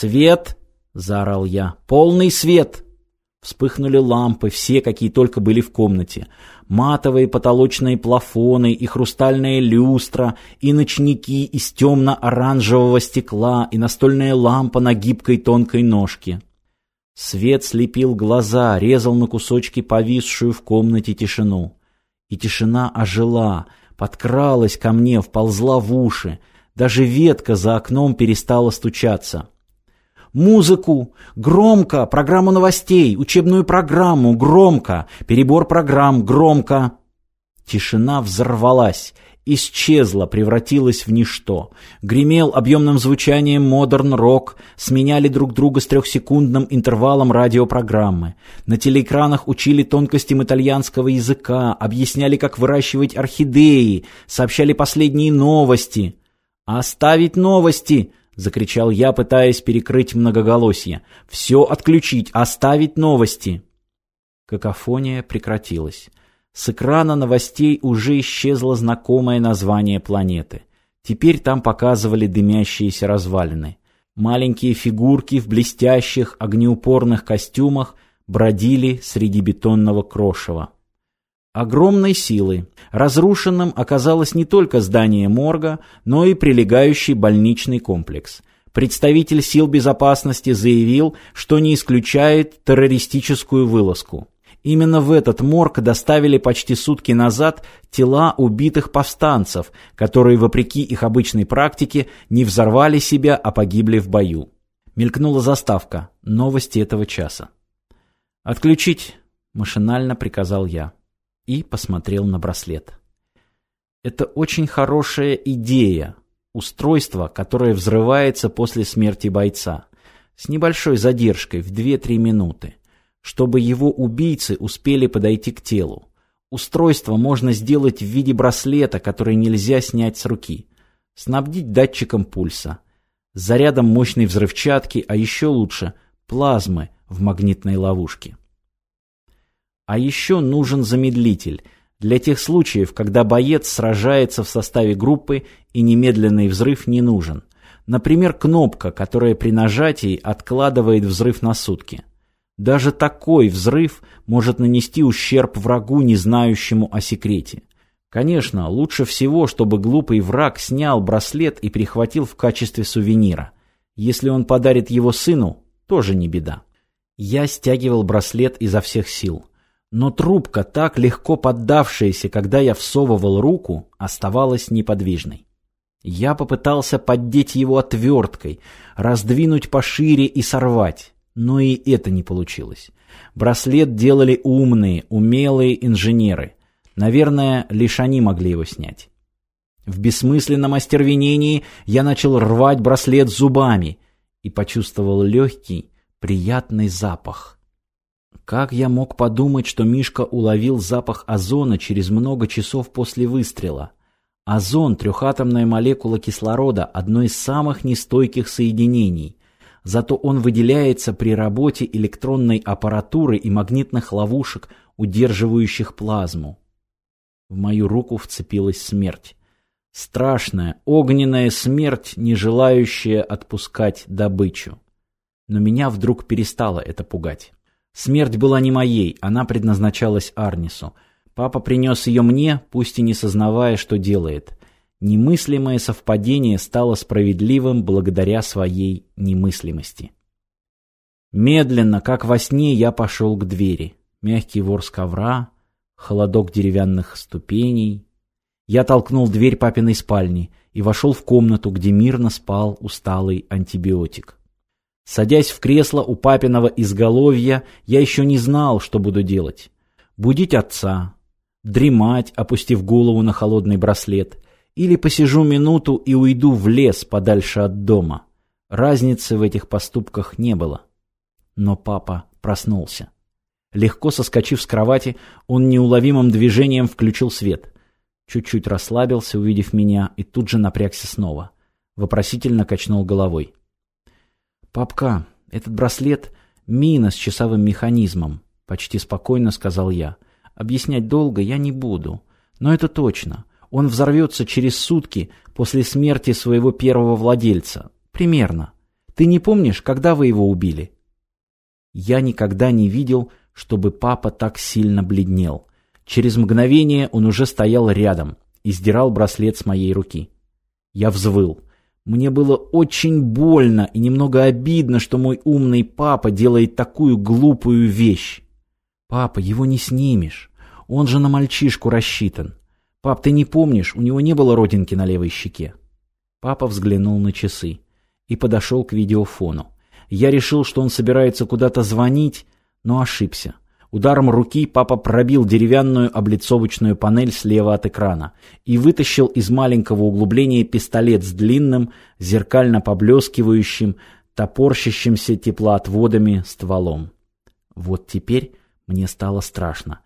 «Свет!» — заорал я. «Полный свет!» Вспыхнули лампы, все, какие только были в комнате. Матовые потолочные плафоны и хрустальные люстра, и ночники из темно-оранжевого стекла, и настольная лампа на гибкой тонкой ножке. Свет слепил глаза, резал на кусочки повисшую в комнате тишину. И тишина ожила, подкралась ко мне, вползла в уши. Даже ветка за окном перестала стучаться. Музыку! Громко! Программу новостей! Учебную программу! Громко! Перебор программ! Громко! Тишина взорвалась, исчезла, превратилась в ничто. Гремел объемным звучанием модерн-рок, сменяли друг друга с трехсекундным интервалом радиопрограммы. На телеэкранах учили тонкостям итальянского языка, объясняли, как выращивать орхидеи, сообщали последние новости. «Оставить новости!» — закричал я, пытаясь перекрыть многоголосье. «Все отключить! Оставить новости!» Какофония прекратилась. С экрана новостей уже исчезло знакомое название планеты. Теперь там показывали дымящиеся развалины. Маленькие фигурки в блестящих огнеупорных костюмах бродили среди бетонного крошева. Огромной силы. Разрушенным оказалось не только здание морга, но и прилегающий больничный комплекс. Представитель сил безопасности заявил, что не исключает террористическую вылазку. Именно в этот морг доставили почти сутки назад тела убитых повстанцев, которые, вопреки их обычной практике, не взорвали себя, а погибли в бою. Мелькнула заставка. Новости этого часа. «Отключить!» – машинально приказал я. И посмотрел на браслет. Это очень хорошая идея. Устройство, которое взрывается после смерти бойца. С небольшой задержкой в 2-3 минуты чтобы его убийцы успели подойти к телу. Устройство можно сделать в виде браслета, который нельзя снять с руки. Снабдить датчиком пульса. Зарядом мощной взрывчатки, а еще лучше плазмы в магнитной ловушке. А еще нужен замедлитель для тех случаев, когда боец сражается в составе группы и немедленный взрыв не нужен. Например, кнопка, которая при нажатии откладывает взрыв на сутки. Даже такой взрыв может нанести ущерб врагу, не знающему о секрете. Конечно, лучше всего, чтобы глупый враг снял браслет и прихватил в качестве сувенира. Если он подарит его сыну, тоже не беда. Я стягивал браслет изо всех сил. Но трубка, так легко поддавшаяся, когда я всовывал руку, оставалась неподвижной. Я попытался поддеть его отверткой, раздвинуть пошире и сорвать. Но и это не получилось. Браслет делали умные, умелые инженеры. Наверное, лишь они могли его снять. В бессмысленном остервенении я начал рвать браслет зубами и почувствовал легкий, приятный запах. Как я мог подумать, что Мишка уловил запах озона через много часов после выстрела? Озон – трехатомная молекула кислорода, одно из самых нестойких соединений зато он выделяется при работе электронной аппаратуры и магнитных ловушек, удерживающих плазму. В мою руку вцепилась смерть. Страшная, огненная смерть, не желающая отпускать добычу. Но меня вдруг перестало это пугать. Смерть была не моей, она предназначалась Арнису. Папа принес ее мне, пусть и не сознавая, что делает. Немыслимое совпадение стало справедливым благодаря своей немыслимости. Медленно, как во сне, я пошел к двери. Мягкий ворс ковра, холодок деревянных ступеней. Я толкнул дверь папиной спальни и вошел в комнату, где мирно спал усталый антибиотик. Садясь в кресло у папиного изголовья, я еще не знал, что буду делать. Будить отца, дремать, опустив голову на холодный браслет — или посижу минуту и уйду в лес подальше от дома. Разницы в этих поступках не было. Но папа проснулся. Легко соскочив с кровати, он неуловимым движением включил свет. Чуть-чуть расслабился, увидев меня, и тут же напрягся снова. Вопросительно качнул головой. «Папка, этот браслет — мина с часовым механизмом», — почти спокойно сказал я. «Объяснять долго я не буду. Но это точно. Он взорвется через сутки после смерти своего первого владельца. Примерно. Ты не помнишь, когда вы его убили?» Я никогда не видел, чтобы папа так сильно бледнел. Через мгновение он уже стоял рядом и сдирал браслет с моей руки. Я взвыл. Мне было очень больно и немного обидно, что мой умный папа делает такую глупую вещь. «Папа, его не снимешь. Он же на мальчишку рассчитан. Пап, ты не помнишь, у него не было родинки на левой щеке». Папа взглянул на часы и подошел к видеофону. Я решил, что он собирается куда-то звонить, но ошибся. Ударом руки папа пробил деревянную облицовочную панель слева от экрана и вытащил из маленького углубления пистолет с длинным, зеркально поблескивающим, топорщащимся теплоотводами стволом. Вот теперь мне стало страшно.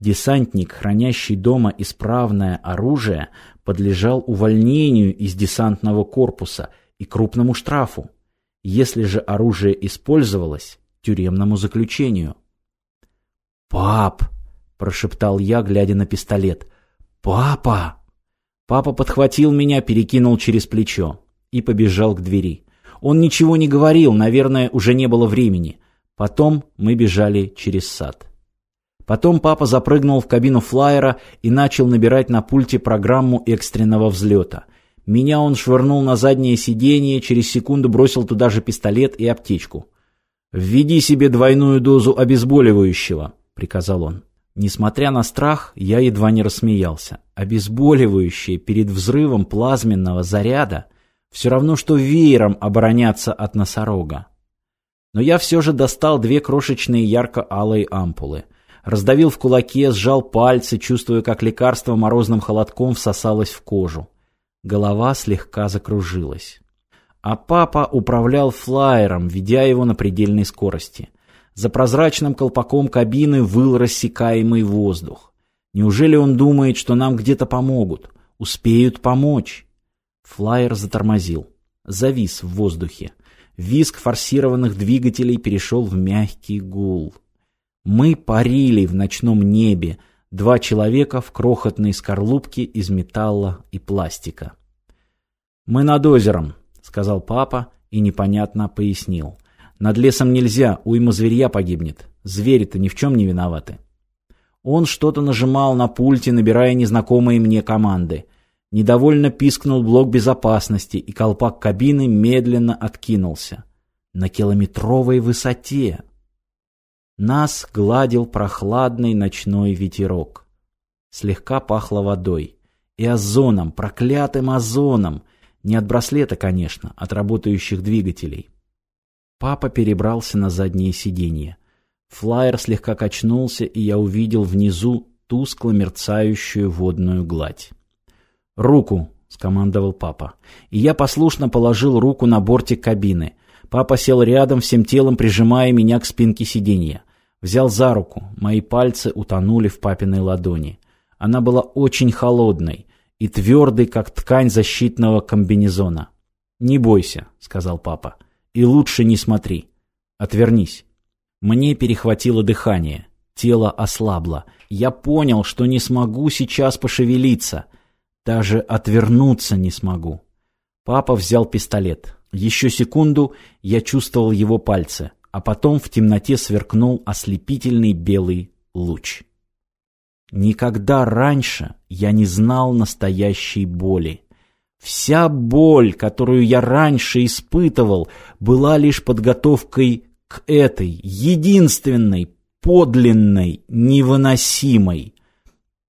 Десантник, хранящий дома исправное оружие, подлежал увольнению из десантного корпуса и крупному штрафу. Если же оружие использовалось, тюремному заключению. «Пап!» – прошептал я, глядя на пистолет. «Папа!» Папа подхватил меня, перекинул через плечо и побежал к двери. Он ничего не говорил, наверное, уже не было времени. Потом мы бежали через сад. Потом папа запрыгнул в кабину флайера и начал набирать на пульте программу экстренного взлета. Меня он швырнул на заднее сиденье, через секунду бросил туда же пистолет и аптечку. «Введи себе двойную дозу обезболивающего», — приказал он. Несмотря на страх, я едва не рассмеялся. Обезболивающее перед взрывом плазменного заряда все равно, что веером обороняться от носорога. Но я все же достал две крошечные ярко-алые ампулы. Раздавил в кулаке, сжал пальцы, чувствуя, как лекарство морозным холодком всосалось в кожу. Голова слегка закружилась. А папа управлял флайером, ведя его на предельной скорости. За прозрачным колпаком кабины выл рассекаемый воздух. Неужели он думает, что нам где-то помогут? Успеют помочь? Флайер затормозил. Завис в воздухе. Визг форсированных двигателей перешел в мягкий гул. Мы парили в ночном небе, два человека в крохотной скорлупке из металла и пластика. «Мы над озером», — сказал папа и непонятно пояснил. «Над лесом нельзя, уйма зверья погибнет. Звери-то ни в чем не виноваты». Он что-то нажимал на пульте, набирая незнакомые мне команды. Недовольно пискнул блок безопасности, и колпак кабины медленно откинулся. На километровой высоте. Нас гладил прохладный ночной ветерок. Слегка пахло водой. И озоном, проклятым озоном, не от браслета, конечно, от работающих двигателей. Папа перебрался на заднее сиденье. Флайер слегка качнулся, и я увидел внизу тускло мерцающую водную гладь. «Руку!» — скомандовал папа. И я послушно положил руку на бортик кабины. Папа сел рядом, всем телом прижимая меня к спинке сиденья. Взял за руку, мои пальцы утонули в папиной ладони. Она была очень холодной, и твердый, как ткань защитного комбинезона. «Не бойся», — сказал папа, — «и лучше не смотри. Отвернись». Мне перехватило дыхание, тело ослабло. Я понял, что не смогу сейчас пошевелиться, даже отвернуться не смогу. Папа взял пистолет. Еще секунду я чувствовал его пальцы, а потом в темноте сверкнул ослепительный белый луч. Никогда раньше я не знал настоящей боли. Вся боль, которую я раньше испытывал, была лишь подготовкой к этой, единственной, подлинной, невыносимой,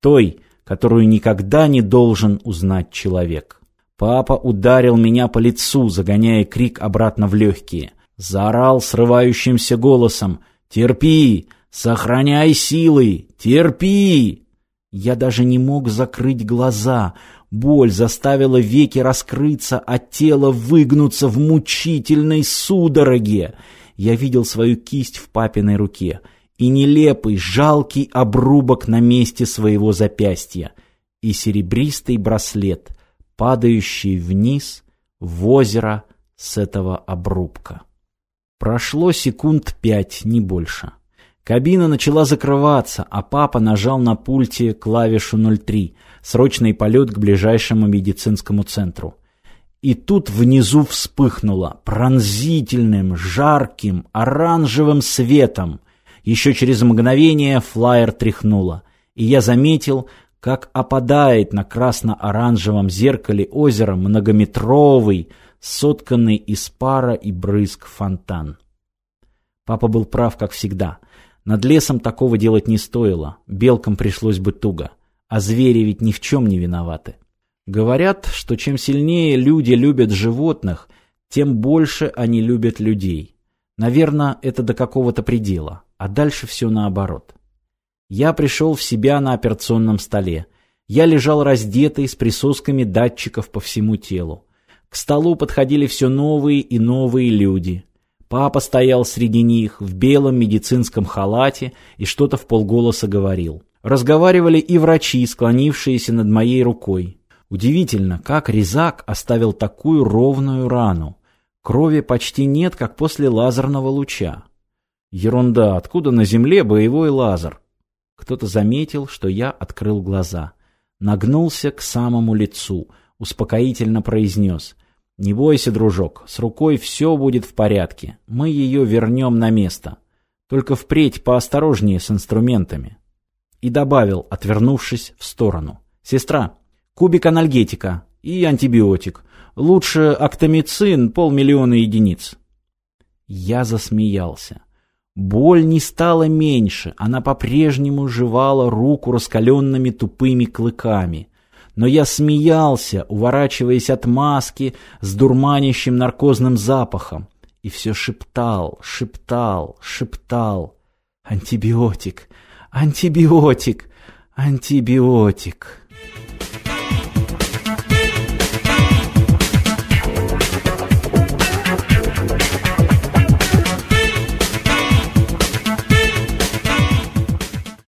той, которую никогда не должен узнать человек. Папа ударил меня по лицу, загоняя крик обратно в легкие. Заорал срывающимся голосом «Терпи! Сохраняй силы! Терпи!» Я даже не мог закрыть глаза. Боль заставила веки раскрыться, а тело выгнуться в мучительной судороге. Я видел свою кисть в папиной руке и нелепый, жалкий обрубок на месте своего запястья и серебристый браслет, падающий вниз в озеро с этого обрубка. Прошло секунд пять, не больше. Кабина начала закрываться, а папа нажал на пульте клавишу 03 «Срочный полет к ближайшему медицинскому центру». И тут внизу вспыхнуло пронзительным, жарким, оранжевым светом. Еще через мгновение флайер тряхнуло, и я заметил, как опадает на красно-оранжевом зеркале озера многометровый, сотканный из пара и брызг фонтан. Папа был прав, как всегда. Над лесом такого делать не стоило, белкам пришлось бы туго. А звери ведь ни в чем не виноваты. Говорят, что чем сильнее люди любят животных, тем больше они любят людей. Наверное, это до какого-то предела, а дальше все наоборот. Я пришел в себя на операционном столе. Я лежал раздетый, с присосками датчиков по всему телу. К столу подходили все новые и новые люди. Папа стоял среди них в белом медицинском халате и что-то в полголоса говорил. Разговаривали и врачи, склонившиеся над моей рукой. Удивительно, как резак оставил такую ровную рану. Крови почти нет, как после лазерного луча. Ерунда, откуда на земле боевой лазер? Кто-то заметил, что я открыл глаза. Нагнулся к самому лицу, успокоительно произнес. «Не бойся, дружок, с рукой все будет в порядке. Мы ее вернем на место. Только впредь поосторожнее с инструментами». И добавил, отвернувшись в сторону. «Сестра, кубик анальгетика и антибиотик. Лучше актомицин полмиллиона единиц. Я засмеялся. Боль не стала меньше, она по-прежнему жевала руку раскаленными тупыми клыками. Но я смеялся, уворачиваясь от маски с дурманящим наркозным запахом. И все шептал, шептал, шептал. Антибиотик, антибиотик, антибиотик.